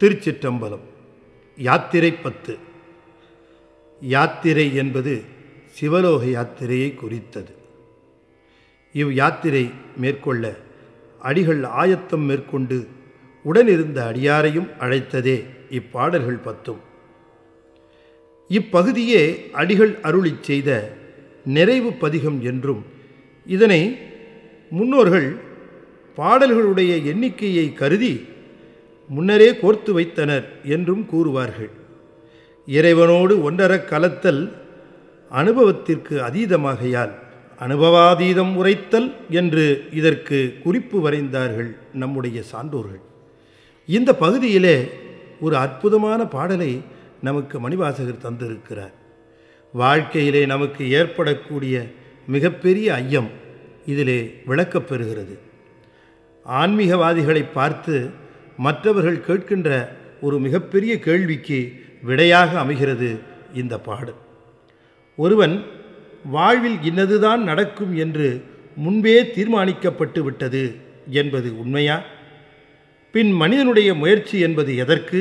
திருச்சிற்றம்பலம். யாத்திரை பத்து. யாத்திரை என்பது சிவலோக யாத்திரையை குறித்தது. இவ் யாத்திரை மேற்கொள்ள அடிகள் ஆயத்தம் மேற்கொண்டு உடனிருந்த அடியாரையும் அழைத்ததே இப்பாடல்கள் பத்தும். இப்பகுதியே அடிகள் அருளிச் செய்த நிறைவு பதிகம் என்றும் இதனை முன்னோர்கள் பாடல்களுடைய எண்ணிக்கையை கருதி முன்னரே கோர்த்து வைத்தனர் என்றும் கூறுவார்கள். இறைவனோடு ஒன்றரக் கலத்தல் அனுபவத்திற்கு அதீதமாகையால் அனுபவாதீதம் உரைத்தல் என்று இதற்கு குறிப்பு வரைந்தார்கள் நம்முடைய சான்றோர்கள். இந்த பகுதியிலே ஒரு அற்புதமான பாடலை நமக்கு மணிவாசகர் தந்திருக்கிறார். வாழ்க்கையிலே நமக்கு ஏற்படக்கூடிய மிகப்பெரிய ஐயம் இதிலே விளக்கப் பெறுகிறது ஆன்மீகவாதிகளை பார்த்து மற்றவர்கள் கேட்கின்ற ஒரு மிகப்பெரிய கேள்விக்கு விடையாக அமைகிறது இந்த பாடல் ஒருவன் வாழ்வில் இன்னதுதான் நடக்கும் என்று முன்பே தீர்மானிக்கப்பட்டு விட்டது என்பது உண்மையா? பின் மனிதனுடைய முயற்சி என்பது எதற்கு?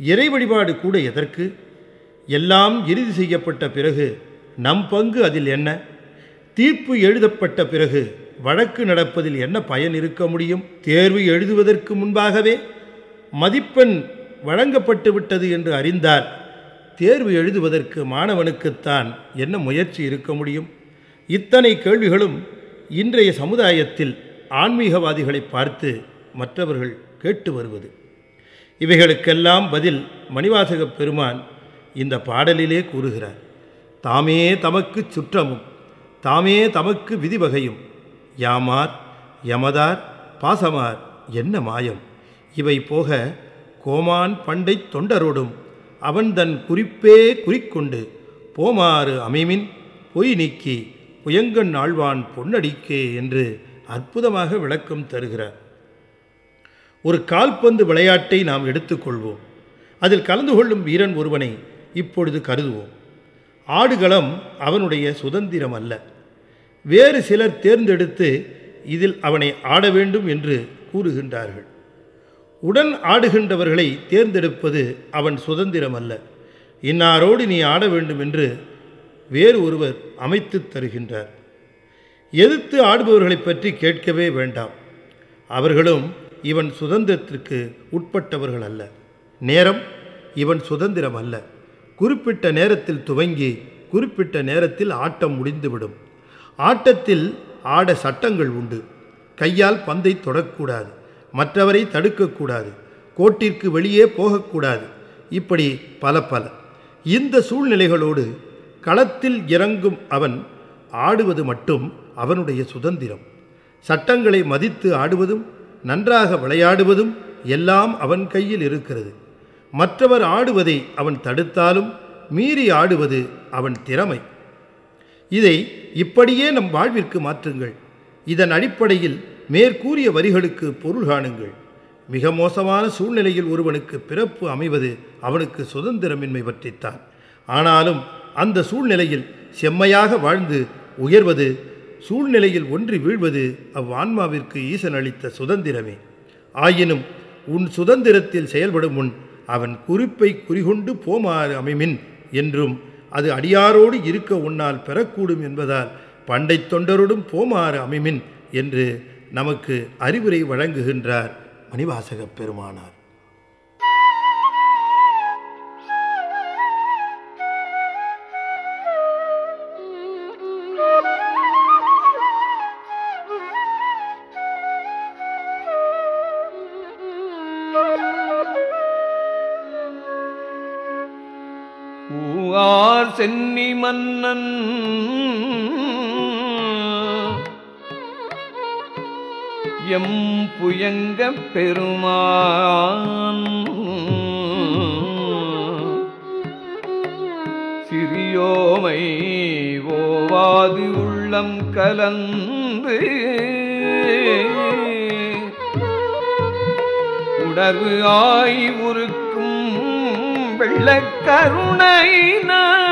இறை வழிபாடு கூட எதற்கு? எல்லாம் இறுதி செய்யப்பட்ட பிறகு நம் பங்கு அதில் என்ன? தீர்ப்பு எழுதப்பட்ட பிறகு வழக்கு நடப்பதில் என்ன பயன் இருக்க முடியும்? தேர்வு எழுதுவதற்கு முன்பாகவே மதிப்பெண் வழங்கப்பட்டு விட்டது என்று அறிந்தால் தேர்வு எழுதுவதற்கு மாணவனுக்குத்தான் என்ன முயற்சி இருக்க முடியும்? இத்தனை கேள்விகளும் இன்றைய சமுதாயத்தில் ஆன்மீகவாதிகளை பார்த்து மற்றவர்கள் கேட்டு வருவது. இவைகளுக்கெல்லாம் பதில் மணிவாசகப் பெருமான் இந்த பாடலிலே கூறுகிறார். தாமே தமக்கு சுற்றமும் தாமே தமக்கு விதிவகையும் யாமார் யமதார் பாசமார் என்ன மாயம்? இவை போக கோமான் பண்டை தொண்டரோடும் அவன் தன் குறிப்பே குறிக்கொண்டு போமாறு அமைமின் பொய் நீக்கி புயங்கன் ஆழ்வான் பொன்னடிக்கே என்று அற்புதமாக விளக்கம் தருகிறார். ஒரு கால்பந்து விளையாட்டை நாம் எடுத்துக்கொள்வோம். அதில் கலந்து கொள்ளும் வீரன் ஒருவனை இப்பொழுது கருதுவோம். ஆடுகளம் அவனுடைய சுதந்திரம் அல்ல வேறு சிலர் தேர்ந்தெடுத்து இதில் அவனை ஆட வேண்டும் என்று கூறுகின்றார்கள். உடன் ஆடுகின்றவர்களை தேர்ந்தெடுப்பது அவன் சுதந்திரம் அல்ல இன்னாரோடு நீ ஆட வேண்டும் என்று வேறு ஒருவர் அமைத்து தருகின்றார். எதிர்த்து ஆடுபவர்களை பற்றி கேட்கவே வேண்டாம். அவர்களும் இவன் சுதந்திரத்திற்கு உட்பட்டவர்கள் அல்ல நேரம் இவன் சுதந்திரம் அல்ல குறிப்பிட்ட நேரத்தில் துவங்கி குறிப்பிட்ட நேரத்தில் ஆட்டம் முடிந்துவிடும். ஆட்டத்தில் ஆட சட்டங்கள் உண்டு. கையால் பந்தை தொடக்கூடாது. மற்றவரை தடுக்கக்கூடாது. கோட்டிற்கு வெளியே போகக்கூடாது. இப்படி பல பல. இந்த சூழ்நிலைகளோடு களத்தில் இறங்கும் அவன் ஆடுவது மட்டும் அவனுடைய சுதந்திரம். சட்டங்களை மதித்து ஆடுவதும் நன்றாக விளையாடுவதும் எல்லாம் அவன் கையில் இருக்கிறது. மற்றவர் ஆடுவதை அவன் தடுத்தாலும் மீறி ஆடுவது அவன் திறமை. இதை இப்படியே நம் வாழ்விற்கு மாற்றுங்கள். இதன் அடிப்படையில் மேற்கூறிய வரிகளுக்கு பொருள் காணுங்கள். மிக மோசமான சூழ்நிலையில் ஒருவனுக்கு பிறப்பு அமைவது அவனுக்கு சுதந்திரமின்மை பற்றித்தான். ஆனாலும் அந்த சூழ்நிலையில் செம்மையாக வாழ்ந்து உயர்வது சூழ்நிலையில் ஒன்றி வீழ்வது அவ்வான்மாவிற்கு ஈசன் அளித்த சுதந்திரமே. ஆயினும் உன் சுதந்திரத்தில் செயல்படும் முன் அவன் குறிப்பை குறிகொண்டு போமாறு அமைமின் என்றும் அது அடியாரோடு இருக்க உன்னால் பெறக்கூடும் என்பதால் பண்டை தொண்டரோடும் போமாறு அமைமின் என்று நமக்கு அறிவுரை வழங்குகின்றார் மணிவாசகப் பெருமானார். சென்னி மன்னன். எம் புயங்க பெருமான். சிறியோமை ஓவாது உள்ளம் கலந்து. உணர்வு ஆய் உருக்கும் வெள்ளக்கருணையினால்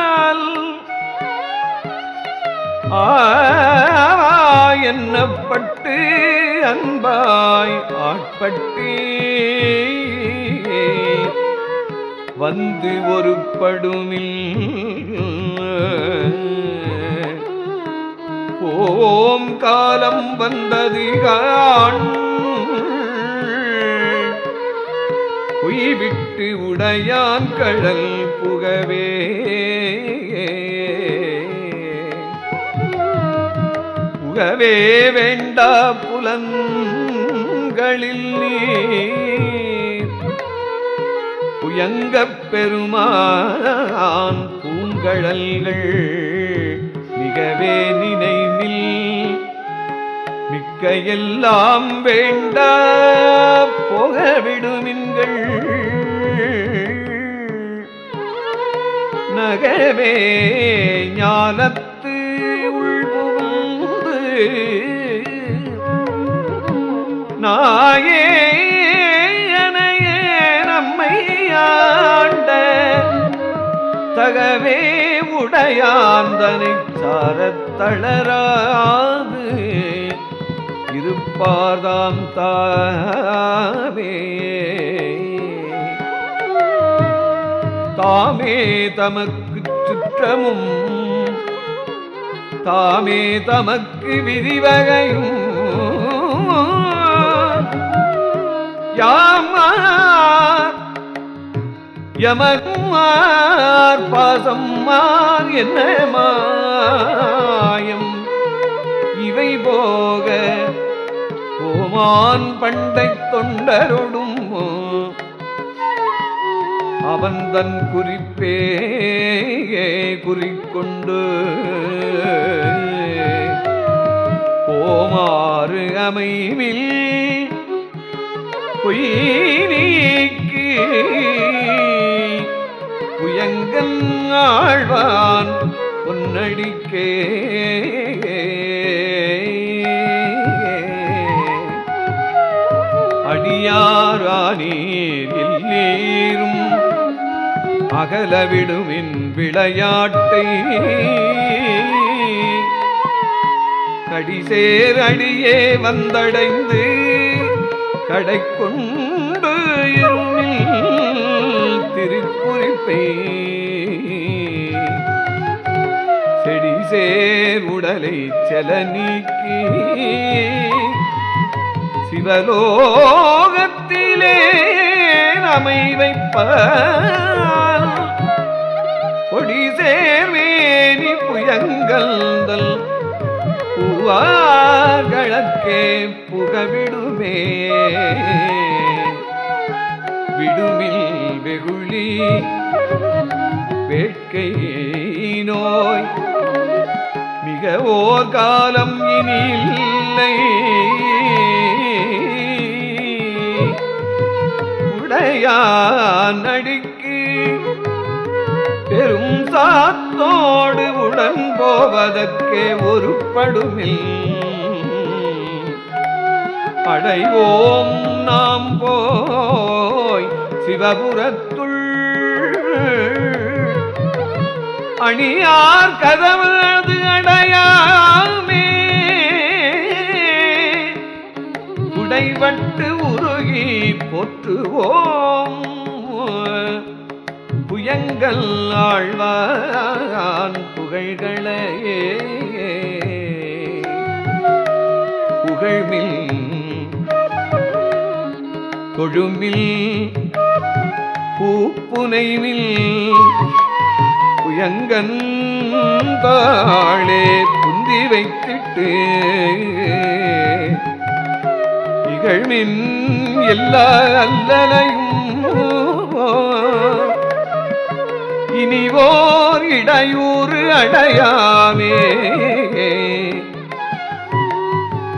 என்னப்பட்டு அன்பாய் ஆட்பட்டே. வந்து ஒரு படுமில். ஓம் காலம் வந்தது காண் பொய்விட்டு உடையான் கழல் புகவே. புகவே வேண்டா புலன்களில் நீர். புயங்கப் பெருமான் பூங்கழல்கள் மிகவே நினைவில். மிக்க எல்லாம் வேண்டா புகவிடுமின்கள். நகவே ஞானத்து நாயே எனையே நம்மை ஆண்ட தகவே உடையாந்தனை சாரத்தளராது. இருப்பார்தாம் தாமே. தாமே தமக்கு சுற்றமும் தாமே தமக்கு விதிவகையும். யாமார் யமகுமார் பாசம்மார் என்ன மாயம் இவை போக கோமான் பண்டை தொண்டருடும் அவன் தன் குறிப்பே குறிக்கொண்டு ஓமாறு அமைவில் பொய் நீக்கி புயங்கன் ஆழ்வான் பொன்னடிக்கே. அடியாரானீர் இல்லீர் அகலவிடுவின் விளையாட்டை. கடிசேர் அடியே வந்தடைந்து கடை கொண்டு இருமில் திருக்குறிப்பை. செடிசேர் உடலை செல நீக்கி சிவலோகத்திலே அமைவைப்ப வைப்பார் கொடி சேர்வேணி புயங்கல்தல் பூவார்களக்கே புகவிடுமே. விடுமில் வெகுளி வேட்கை நோய். மிக ஓர் காலம் இனி இல்லை உடையான் அடிக்கு சாத்தோடு உடன் போவதற்கே ஒரு படுமில் அடைவோம் நாம் போய் சிவபுரத்துள். அணியார் கதவு அது அடையாமே. உடைவட்டு உருகி போற்றுவோம். புகழ்கள் ஆழ்வான் புகழ்களையே. புகழ்மில் கொழுமில் பூப்புனைவில் புயங்கன் தாளே புந்தி வைத்திட்டு இகழ்மின் எல்லா அல்லலையும் இனிவோர் இடையூறு அடையாமே.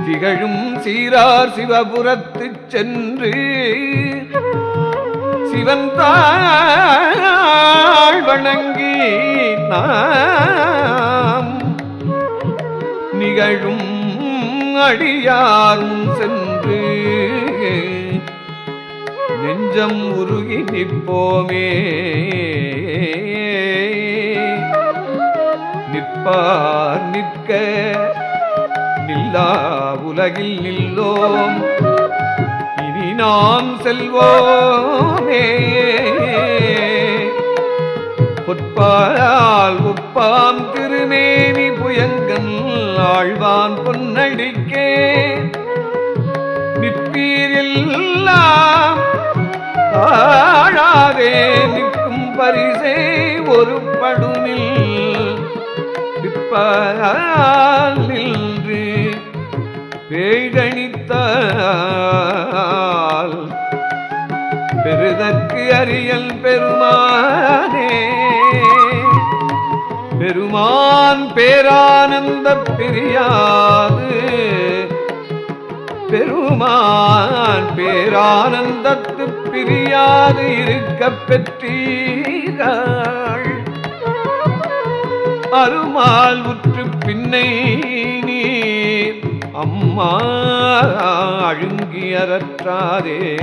திகழும் சீரார் சிவபுரத்து சென்று சிவன் தாழ் வணங்கி நாம் நிகழும் அடியாரும் சென்று நெஞ்சம் உருகி நிற்போமே. நிற்பார் நிற்க நில்லா உலகில் நில்லோம். இனி நாம் செல்வோமே. திருப்பால் உப்பாம் திருமேனி புயங்கன் ஆழ்வான் பொன்னடிக்கே. நிற்பீரெல்லாம் ஆழாதே நிற்கும் பரிசை ஒரு படுமில். பிப்பால் நின்று பேய்கணித்தால். பெருதற்கு அறியல் பெருமானே. பெருமான் பேரானந்த பிரியாது. பெருமான் பேரானந்த பிரியாது இருக்கப் பெற்றீராள். அருமால் உற்று பின்னை நீர். அம்மா அழுங்கி அறற்றாதே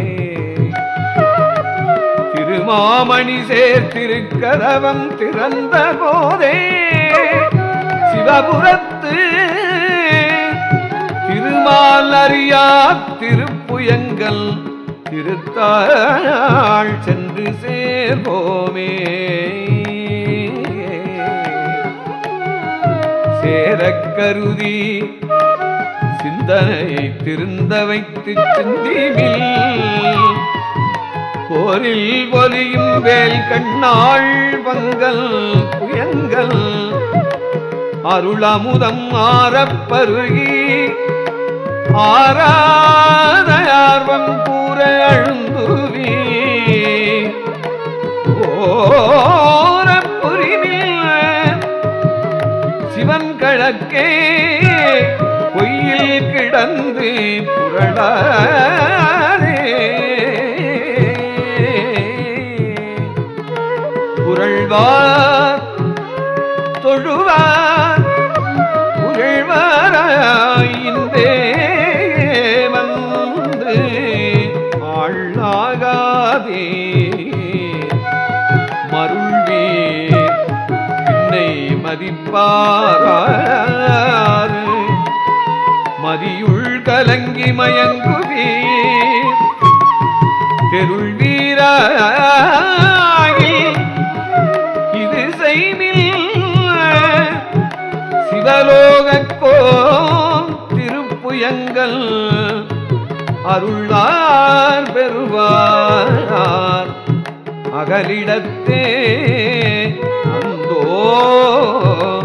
திருமாமணி சேர்த்திருக்கதவம் திறந்த போதே. சிவபுரத்து திருமால் அறியா திருப்புயங்கள் திருத்தாள் சென்று சேர்வோமே. சேரக் கருதி சிந்தனை திருந்த வைத்து சிந்திமில் போரில் ஒலியும் வேல் கண்ணாள் பங்கல் புயங்கள் அருளமுதம் ஆரப்பருகி ஆராதயார்வம் பூ அழுந்துவி ஓரப்புரிவில் சிவன் கழக்கே பொய்யில் கிடந்து புரளாரே. புரள்வார் தொழுவார் புகழ்வாராயின்றே மதிப்பாராறு. மதியுள் கலங்கி மயங்குவீர். தெருள் வீராகி இது செய்தில் சிவலோகக்கோ திருப்புயங்கள் அருளார் பெறுவார் அகலிடத்தே ஓ